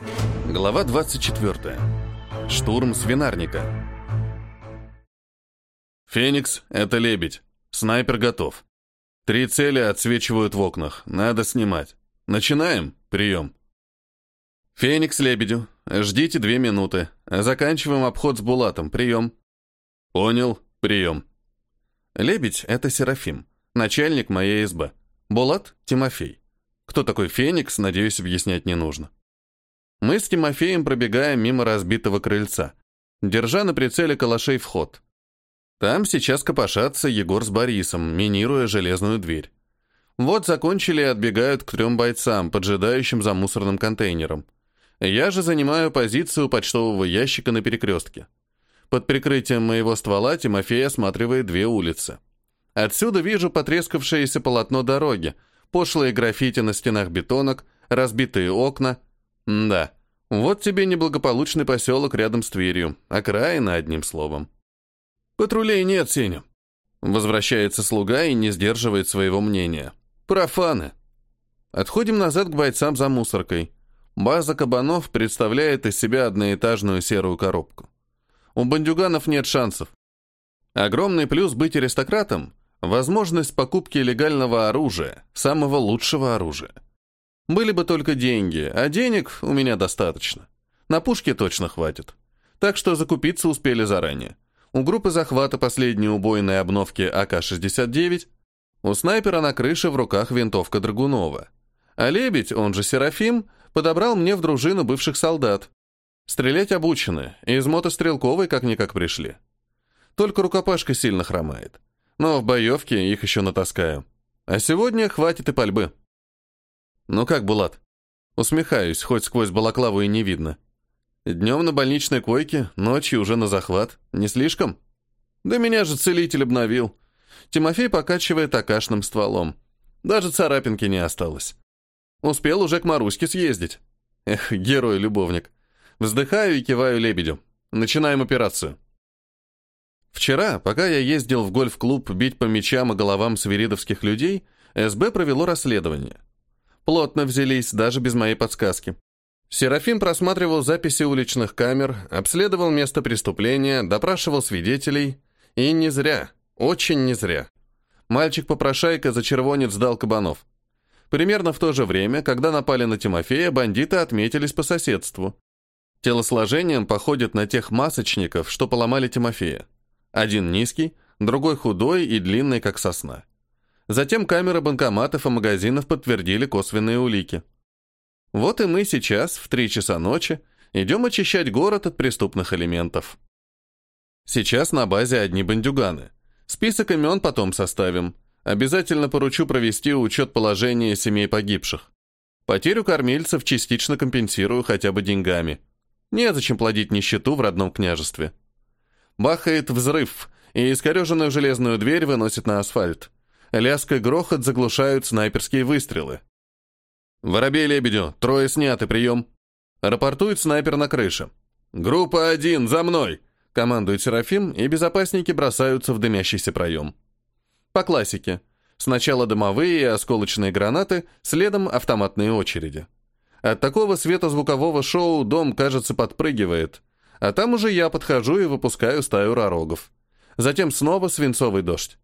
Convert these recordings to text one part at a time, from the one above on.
Глава 24. Штурм свинарника. «Феникс — это лебедь. Снайпер готов. Три цели отсвечивают в окнах. Надо снимать. Начинаем? Прием». «Феникс лебедю. Ждите две минуты. Заканчиваем обход с Булатом. Прием». «Понял. Прием». Лебедь — это Серафим, начальник моей СБ. Булат — Тимофей. Кто такой Феникс, надеюсь, объяснять не нужно. Мы с Тимофеем пробегаем мимо разбитого крыльца, держа на прицеле калашей вход. Там сейчас копошатся Егор с Борисом, минируя железную дверь. Вот закончили и отбегают к трем бойцам, поджидающим за мусорным контейнером. Я же занимаю позицию почтового ящика на перекрестке. Под прикрытием моего ствола Тимофей осматривает две улицы. Отсюда вижу потрескавшееся полотно дороги, пошлые граффити на стенах бетонок, разбитые окна. Да, вот тебе неблагополучный поселок рядом с Тверью, окраина одним словом. Патрулей нет, Сеня. Возвращается слуга и не сдерживает своего мнения. Профаны. Отходим назад к бойцам за мусоркой. База кабанов представляет из себя одноэтажную серую коробку. У бандюганов нет шансов. Огромный плюс быть аристократом – возможность покупки легального оружия, самого лучшего оружия. Были бы только деньги, а денег у меня достаточно. На пушке точно хватит. Так что закупиться успели заранее. У группы захвата последней убойной обновки АК-69, у снайпера на крыше в руках винтовка Драгунова. А Лебедь, он же Серафим, подобрал мне в дружину бывших солдат. Стрелять обучены, из мотострелковой как-никак пришли. Только рукопашка сильно хромает. Но в боевке их еще натаскаю. А сегодня хватит и пальбы. «Ну как, Булат?» Усмехаюсь, хоть сквозь балаклаву и не видно. Днем на больничной койке, ночью уже на захват. Не слишком? Да меня же целитель обновил. Тимофей покачивает акашным стволом. Даже царапинки не осталось. Успел уже к Маруське съездить. Эх, герой-любовник. Вздыхаю и киваю лебедю. Начинаем операцию. Вчера, пока я ездил в гольф-клуб бить по мячам и головам свиридовских людей, СБ провело расследование. Плотно взялись, даже без моей подсказки. Серафим просматривал записи уличных камер, обследовал место преступления, допрашивал свидетелей. И не зря, очень не зря. Мальчик-попрошайка за червонец сдал кабанов. Примерно в то же время, когда напали на Тимофея, бандиты отметились по соседству. Телосложением походят на тех масочников, что поломали Тимофея. Один низкий, другой худой и длинный, как сосна. Затем камеры банкоматов и магазинов подтвердили косвенные улики. Вот и мы сейчас, в три часа ночи, идем очищать город от преступных элементов. Сейчас на базе одни бандюганы. Список имен потом составим. Обязательно поручу провести учет положения семей погибших. Потерю кормильцев частично компенсирую хотя бы деньгами. Незачем плодить нищету в родном княжестве. Бахает взрыв, и искореженную железную дверь выносит на асфальт. Лязг и грохот заглушают снайперские выстрелы. «Воробей-лебедю, трое сняты, прием!» Рапортует снайпер на крыше. «Группа один, за мной!» Командует Серафим, и безопасники бросаются в дымящийся проем. По классике. Сначала дымовые и осколочные гранаты, следом автоматные очереди. От такого светозвукового шоу дом, кажется, подпрыгивает. А там уже я подхожу и выпускаю стаю ророгов. Затем снова свинцовый дождь.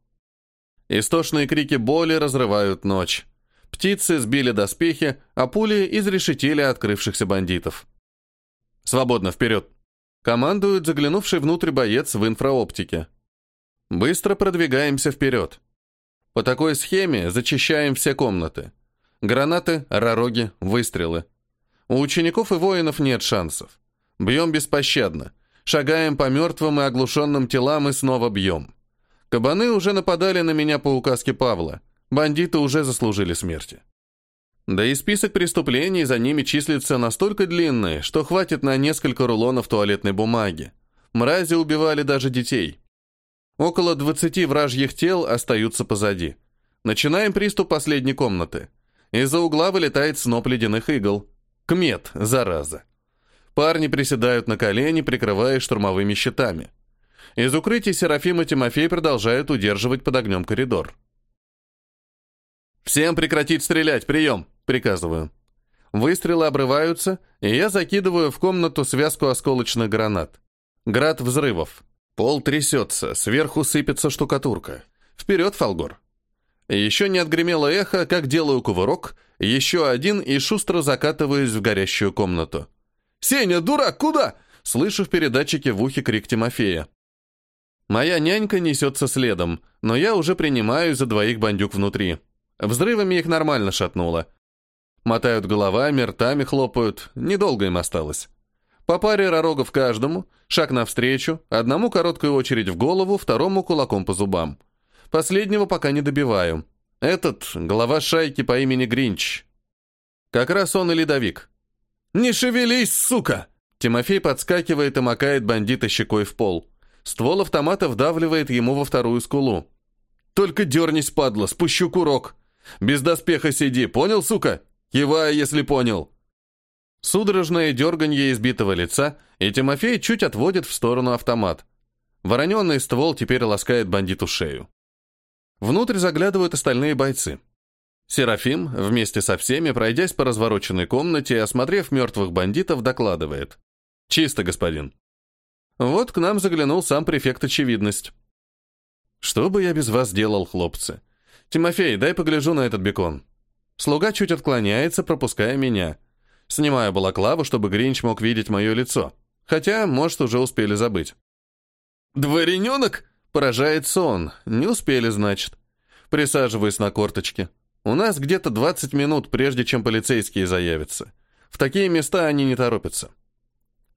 Истошные крики боли разрывают ночь. Птицы сбили доспехи, а пули изрешетили открывшихся бандитов. «Свободно, вперед!» Командует заглянувший внутрь боец в инфраоптике. Быстро продвигаемся вперед. По такой схеме зачищаем все комнаты. Гранаты, ророги, выстрелы. У учеников и воинов нет шансов. Бьем беспощадно. Шагаем по мертвым и оглушенным телам и снова бьем. Кабаны уже нападали на меня по указке Павла. Бандиты уже заслужили смерти. Да и список преступлений за ними числится настолько длинный, что хватит на несколько рулонов туалетной бумаги. Мрази убивали даже детей. Около 20 вражьих тел остаются позади. Начинаем приступ последней комнаты. Из-за угла вылетает сноп ледяных игл. Кмет, зараза. Парни приседают на колени, прикрывая штурмовыми щитами. Из укрытий Серафим и Тимофей продолжают удерживать под огнем коридор. «Всем прекратить стрелять! Прием!» — приказываю. Выстрелы обрываются, и я закидываю в комнату связку осколочных гранат. Град взрывов. Пол трясется, сверху сыпется штукатурка. Вперед, Фолгор. Еще не отгремело эхо, как делаю кувырок, еще один и шустро закатываюсь в горящую комнату. «Сеня, дурак, куда?» Слышу в передатчике в ухе крик Тимофея. Моя нянька несется следом, но я уже принимаю за двоих бандюк внутри. Взрывами их нормально шатнуло. Мотают головами, ртами хлопают, недолго им осталось. По паре ророгов каждому, шаг навстречу, одному короткую очередь в голову, второму кулаком по зубам. Последнего пока не добиваю. Этот — глава шайки по имени Гринч. Как раз он и ледовик. «Не шевелись, сука!» Тимофей подскакивает и макает бандита щекой в пол. Ствол автомата вдавливает ему во вторую скулу. «Только дернись, падла, спущу курок. Без доспеха сиди, понял, сука? Кивай, если понял!» Судорожное дерганье избитого лица, и Тимофей чуть отводит в сторону автомат. Вороненный ствол теперь ласкает бандиту шею. Внутрь заглядывают остальные бойцы. Серафим, вместе со всеми, пройдясь по развороченной комнате и осмотрев мертвых бандитов, докладывает. «Чисто, господин». Вот к нам заглянул сам префект Очевидность. «Что бы я без вас делал, хлопцы? Тимофей, дай погляжу на этот бекон». Слуга чуть отклоняется, пропуская меня. Снимаю балаклаву, чтобы Гринч мог видеть мое лицо. Хотя, может, уже успели забыть. «Дворененок?» — поражается он. Не успели, значит. Присаживаюсь на корточке. У нас где-то 20 минут, прежде чем полицейские заявятся. В такие места они не торопятся.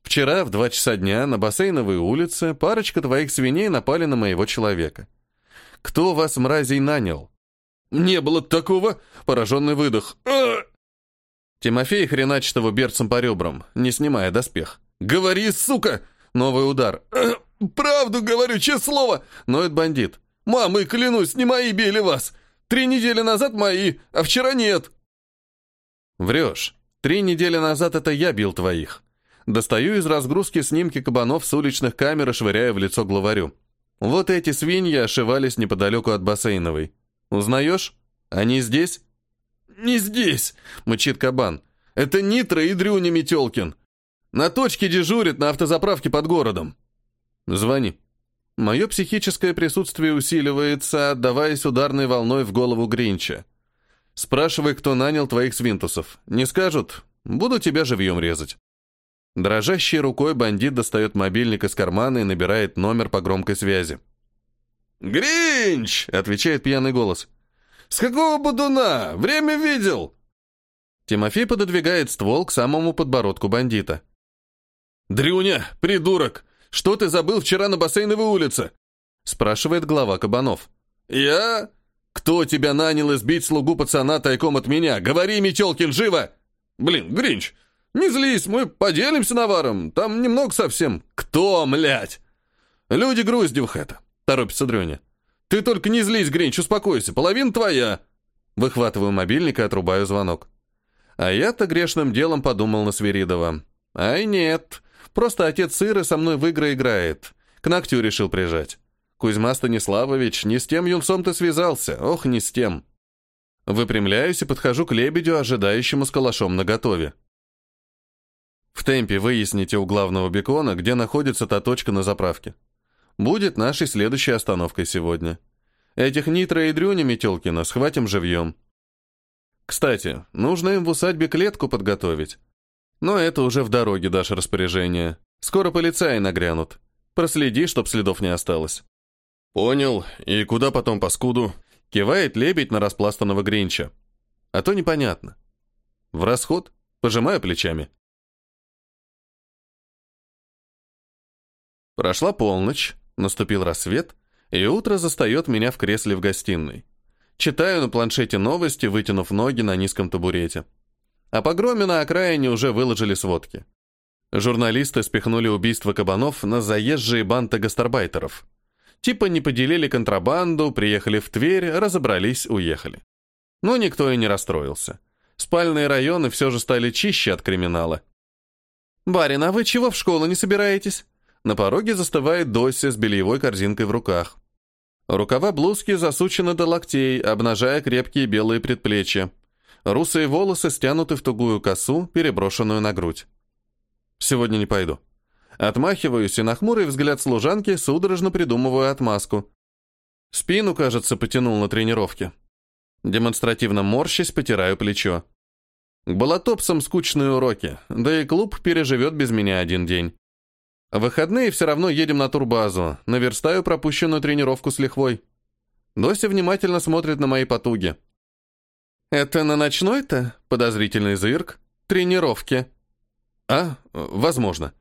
Вчера в два часа дня на Бассейновой улице парочка твоих свиней напали на моего человека. Кто вас, мразей, нанял? Не было такого! Пораженный выдох. А! Тимофей хреначит его берцем по ребрам, не снимая доспех. «Говори, сука!» Новый удар. А! «Правду говорю, честное слово!» Ноет бандит. «Мамы, клянусь, не мои били вас! Три недели назад мои, а вчера нет!» «Врешь. Три недели назад это я бил твоих. Достаю из разгрузки снимки кабанов с уличных камер и швыряю в лицо главарю. Вот эти свиньи ошивались неподалеку от бассейновой. Узнаешь? Они здесь?» «Не здесь!» — мычит кабан. «Это Нитро и Дрюня Метелкин. На точке дежурит на автозаправке под городом». «Звони». Мое психическое присутствие усиливается, отдаваясь ударной волной в голову Гринча. Спрашивай, кто нанял твоих свинтусов. Не скажут, буду тебя живьем резать. Дрожащей рукой бандит достает мобильник из кармана и набирает номер по громкой связи. «Гринч!» — отвечает пьяный голос. «С какого будуна? Время видел!» Тимофей пододвигает ствол к самому подбородку бандита. «Дрюня, придурок! Что ты забыл вчера на бассейновой улице?» спрашивает глава кабанов. «Я? Кто тебя нанял избить слугу пацана тайком от меня? Говори, Метелкин, живо!» «Блин, Гринч, не злись, мы поделимся наваром, там немного совсем». «Кто, млять?» «Люди Груздев это», — торопится Дрюня. «Ты только не злись, Гринч, успокойся, половина твоя». Выхватываю мобильник и отрубаю звонок. А я-то грешным делом подумал на Свиридова. Ай нет, Просто отец Иры со мной в игры играет. К ногтю решил прижать. Кузьма Станиславович, не с тем юнцом ты связался, ох, не с тем. Выпрямляюсь и подхожу к лебедю, ожидающему с калашом наготове. В темпе выясните у главного бекона, где находится та точка на заправке. Будет нашей следующей остановкой сегодня. Этих Нитро и Дрюня Метелкина схватим живьем. Кстати, нужно им в усадьбе клетку подготовить. Но это уже в дороге дашь распоряжение. Скоро полицаи нагрянут. Проследи, чтоб следов не осталось». «Понял. И куда потом по скуду?» Кивает лебедь на распластанного Гринча. А то непонятно. В расход? Пожимаю плечами. Прошла полночь, наступил рассвет, и утро застает меня в кресле в гостиной. Читаю на планшете новости, вытянув ноги на низком табурете. О погроме на окраине уже выложили сводки. Журналисты спихнули убийство кабанов на заезжие банды гастарбайтеров. Типа не поделили контрабанду, приехали в Тверь, разобрались, уехали. Но никто и не расстроился. Спальные районы все же стали чище от криминала. «Барин, а вы чего в школу не собираетесь?» На пороге застывает Дося с бельевой корзинкой в руках. Рукава блузки засучены до локтей, обнажая крепкие белые предплечья. Русые волосы стянуты в тугую косу, переброшенную на грудь. Сегодня не пойду. Отмахиваюсь, и на хмурый взгляд служанки судорожно придумываю отмазку. Спину, кажется, потянул на тренировке. Демонстративно морщись, потираю плечо. К болотопсам скучные уроки, да и клуб переживет без меня один день. В выходные все равно едем на турбазу, наверстаю пропущенную тренировку с лихвой. Дося внимательно смотрит на мои потуги. «Это на ночной-то?» — подозрительный зырк. «Тренировки». «А, возможно».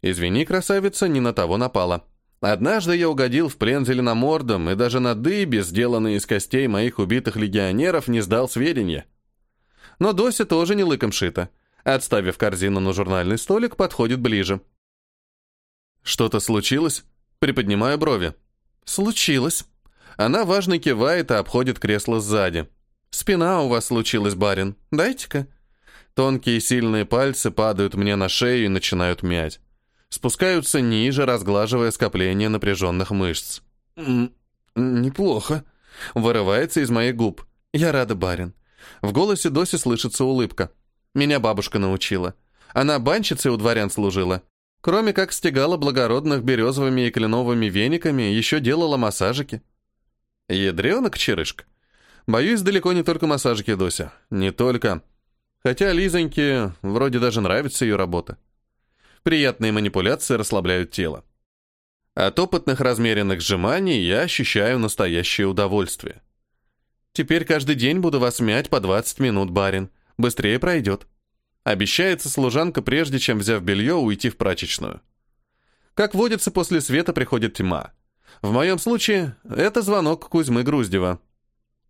«Извини, красавица, не на того напала». Однажды я угодил в плен зеленомордом, и даже на дыбе, сделанный из костей моих убитых легионеров, не сдал сведения. Но Дося тоже не лыком шита. Отставив корзину на журнальный столик, подходит ближе. «Что-то случилось?» Приподнимаю брови. «Случилось». Она важно кивает и обходит кресло сзади. «Спина у вас случилась, барин. Дайте-ка». Тонкие сильные пальцы падают мне на шею и начинают мять спускаются ниже, разглаживая скопление напряженных мышц. «Неплохо», — вырывается из моих губ. «Я рада, барин». В голосе Доси слышится улыбка. «Меня бабушка научила. Она банщицей у дворян служила. Кроме как стегала благородных березовыми и кленовыми вениками, еще делала массажики». «Ядренок, черышка?» «Боюсь, далеко не только массажики, Дося. Не только. Хотя Лизоньке вроде даже нравится ее работа. Приятные манипуляции расслабляют тело. От опытных размеренных сжиманий я ощущаю настоящее удовольствие. Теперь каждый день буду вас мять по 20 минут, барин. Быстрее пройдет. Обещается служанка, прежде чем, взяв белье, уйти в прачечную. Как водится, после света приходит тьма. В моем случае, это звонок Кузьмы Груздева.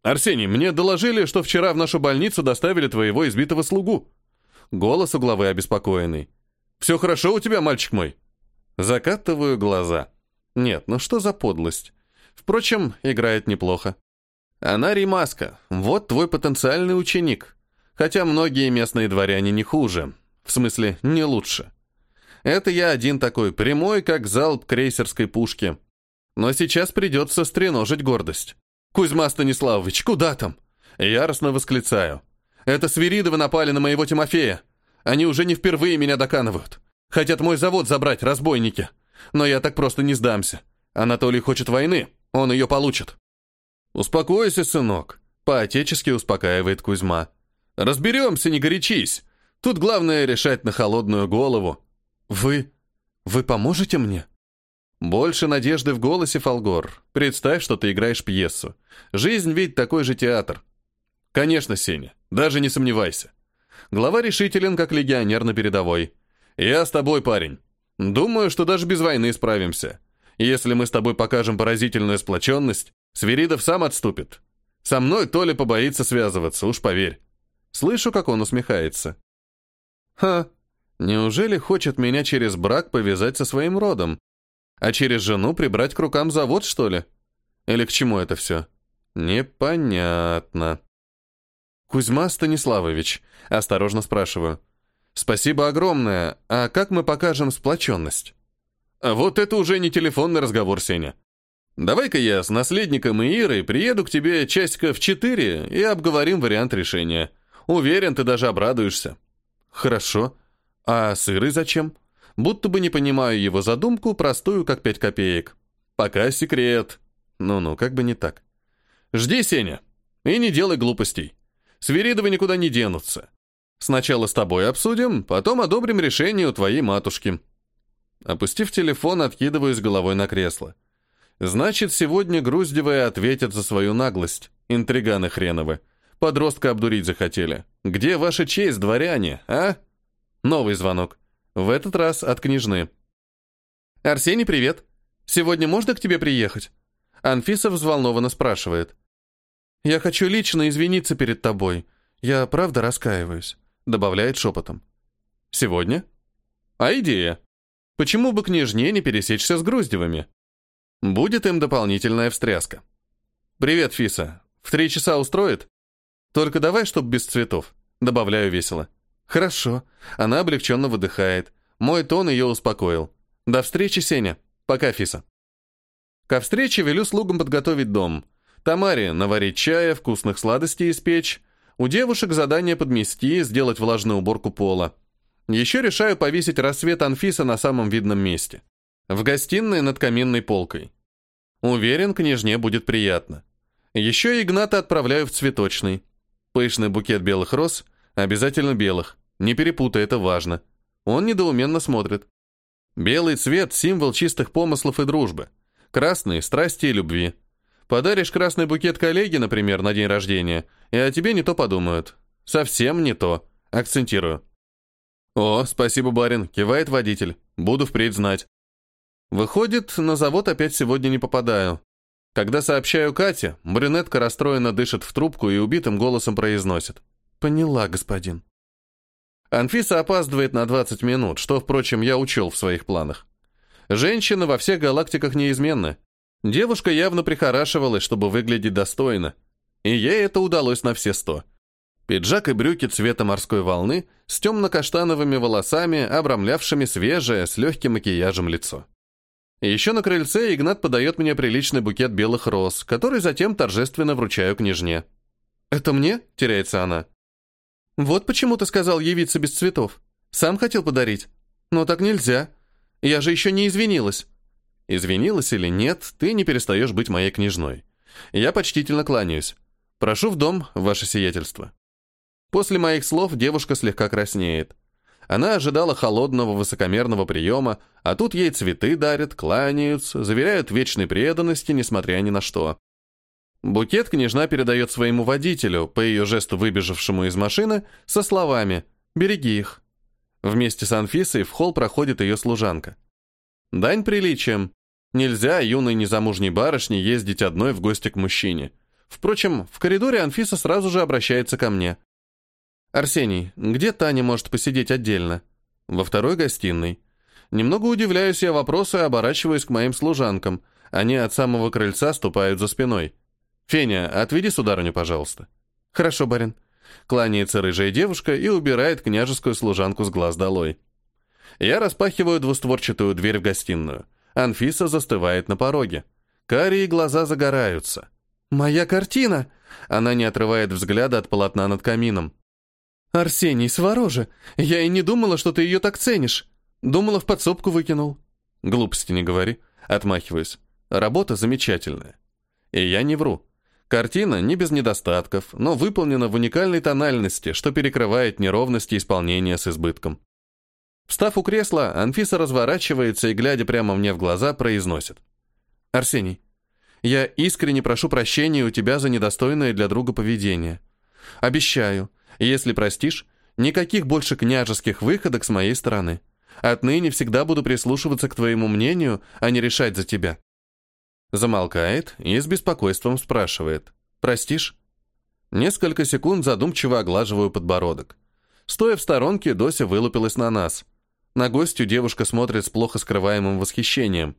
«Арсений, мне доложили, что вчера в нашу больницу доставили твоего избитого слугу». Голос у главы обеспокоенный. Все хорошо у тебя, мальчик мой?» Закатываю глаза. Нет, ну что за подлость? Впрочем, играет неплохо. Она Римаска, вот твой потенциальный ученик. Хотя многие местные дворяне не хуже. В смысле, не лучше. Это я один такой, прямой, как залп крейсерской пушки. Но сейчас придется стреножить гордость. «Кузьма Станиславович, куда там?» Яростно восклицаю. «Это Свиридовы напали на моего Тимофея. Они уже не впервые меня доканывают. Хотят мой завод забрать, разбойники. Но я так просто не сдамся. Анатолий хочет войны, он ее получит. Успокойся, сынок. По-отечески успокаивает Кузьма. Разберемся, не горячись. Тут главное решать на холодную голову. Вы... вы поможете мне? Больше надежды в голосе, Фолгор. Представь, что ты играешь пьесу. Жизнь ведь такой же театр. Конечно, Сеня, даже не сомневайся. Глава решителен, как легионер на передовой. «Я с тобой, парень. Думаю, что даже без войны справимся. Если мы с тобой покажем поразительную сплоченность, Свиридов сам отступит. Со мной Толя побоится связываться, уж поверь». Слышу, как он усмехается. «Ха, неужели хочет меня через брак повязать со своим родом? А через жену прибрать к рукам завод, что ли? Или к чему это все? Непонятно». «Кузьма Станиславович», — осторожно спрашиваю. «Спасибо огромное. А как мы покажем сплоченность?» «Вот это уже не телефонный разговор, Сеня. Давай-ка я с наследником и Ирой приеду к тебе часика в четыре и обговорим вариант решения. Уверен, ты даже обрадуешься». «Хорошо. А с Ирой зачем?» Будто бы не понимаю его задумку, простую, как пять копеек. «Пока секрет». Ну-ну, как бы не так. «Жди, Сеня, и не делай глупостей». Свиридовы никуда не денутся. Сначала с тобой обсудим, потом одобрим решение у твоей матушки». Опустив телефон, откидываюсь головой на кресло. «Значит, сегодня Груздевые ответят за свою наглость. Интриганы хреновы. Подростка обдурить захотели. Где ваша честь, дворяне, а?» Новый звонок. В этот раз от княжны. «Арсений, привет. Сегодня можно к тебе приехать?» Анфиса взволнованно спрашивает. «Я хочу лично извиниться перед тобой. Я правда раскаиваюсь», — добавляет шепотом. «Сегодня?» «А идея? Почему бы княжне не пересечься с Груздевыми?» Будет им дополнительная встряска. «Привет, Фиса. В три часа устроит?» «Только давай, чтоб без цветов», — добавляю весело. «Хорошо». Она облегченно выдыхает. Мой тон ее успокоил. «До встречи, Сеня. Пока, Фиса». Ко встрече велю слугам подготовить дом — Тамаре наварить чая, вкусных сладостей испечь. У девушек задание подмести, сделать влажную уборку пола. Еще решаю повесить рассвет Анфиса на самом видном месте. В гостиной над каминной полкой. Уверен, княжне будет приятно. Еще Игната отправляю в цветочный. Пышный букет белых роз, обязательно белых. Не перепутай, это важно. Он недоуменно смотрит. Белый цвет – символ чистых помыслов и дружбы. Красный – страсти и любви. Подаришь красный букет коллеге, например, на день рождения, и о тебе не то подумают. Совсем не то. Акцентирую. «О, спасибо, барин», — кивает водитель. «Буду впредь знать». Выходит, на завод опять сегодня не попадаю. Когда сообщаю Кате, брюнетка расстроенно дышит в трубку и убитым голосом произносит. «Поняла, господин». Анфиса опаздывает на 20 минут, что, впрочем, я учел в своих планах. Женщины во всех галактиках неизменны. Девушка явно прихорашивалась, чтобы выглядеть достойно. И ей это удалось на все сто. Пиджак и брюки цвета морской волны с темно-каштановыми волосами, обрамлявшими свежее, с легким макияжем лицо. Еще на крыльце Игнат подает мне приличный букет белых роз, который затем торжественно вручаю княжне. «Это мне?» — теряется она. «Вот почему ты сказал явиться без цветов. Сам хотел подарить. Но так нельзя. Я же еще не извинилась». Извинилась или нет, ты не перестаешь быть моей княжной. Я почтительно кланяюсь. Прошу в дом, ваше сиятельство. После моих слов девушка слегка краснеет. Она ожидала холодного, высокомерного приема, а тут ей цветы дарят, кланяются, заверяют вечной преданности, несмотря ни на что. Букет княжна передает своему водителю, по ее жесту выбежавшему из машины, со словами «Береги их». Вместе с Анфисой в холл проходит ее служанка. Дань приличием. Нельзя юной незамужней барышне ездить одной в гости к мужчине. Впрочем, в коридоре Анфиса сразу же обращается ко мне. «Арсений, где Таня может посидеть отдельно?» «Во второй гостиной». Немного удивляюсь я вопросу и оборачиваюсь к моим служанкам. Они от самого крыльца ступают за спиной. «Феня, отведи сударыню, пожалуйста». «Хорошо, барин». Кланяется рыжая девушка и убирает княжескую служанку с глаз долой. Я распахиваю двустворчатую дверь в гостиную. Анфиса застывает на пороге. Карие глаза загораются. «Моя картина!» Она не отрывает взгляда от полотна над камином. «Арсений, свороже! Я и не думала, что ты ее так ценишь. Думала, в подсобку выкинул». «Глупости не говори». Отмахиваюсь. Работа замечательная. И я не вру. Картина не без недостатков, но выполнена в уникальной тональности, что перекрывает неровности исполнения с избытком. Встав у кресла, Анфиса разворачивается и, глядя прямо мне в глаза, произносит. «Арсений, я искренне прошу прощения у тебя за недостойное для друга поведение. Обещаю, если простишь, никаких больше княжеских выходок с моей стороны. Отныне всегда буду прислушиваться к твоему мнению, а не решать за тебя». Замолкает и с беспокойством спрашивает. «Простишь?» Несколько секунд задумчиво оглаживаю подбородок. Стоя в сторонке, Дося вылупилась на нас. На гостью девушка смотрит с плохо скрываемым восхищением.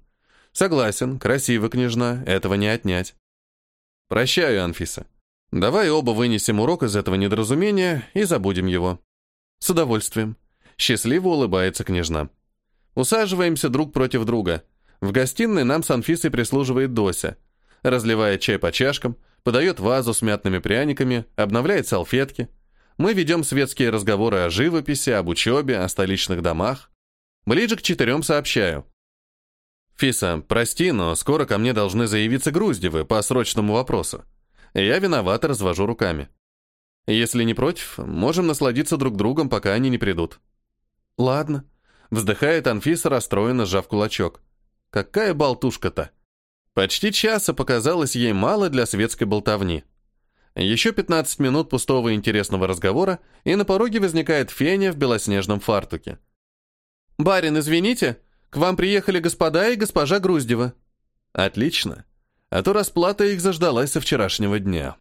«Согласен, красиво, княжна, этого не отнять». «Прощаю, Анфиса. Давай оба вынесем урок из этого недоразумения и забудем его. С удовольствием. Счастливо улыбается княжна. Усаживаемся друг против друга. В гостиной нам с Анфисой прислуживает Дося. Разливает чай по чашкам, подает вазу с мятными пряниками, обновляет салфетки. Мы ведем светские разговоры о живописи, об учебе, о столичных домах. Ближе к четырем сообщаю. «Фиса, прости, но скоро ко мне должны заявиться Груздевы по срочному вопросу. Я виноват, развожу руками. Если не против, можем насладиться друг другом, пока они не придут. Ладно. Вздыхает Анфиса, расстроенно сжав кулачок. Какая болтушка-то. Почти часа показалось ей мало для светской болтовни. Еще 15 минут пустого интересного разговора, и на пороге возникает Феня в белоснежном фартуке. «Барин, извините, к вам приехали господа и госпожа Груздева». «Отлично а то расплата их заждалась со вчерашнего дня.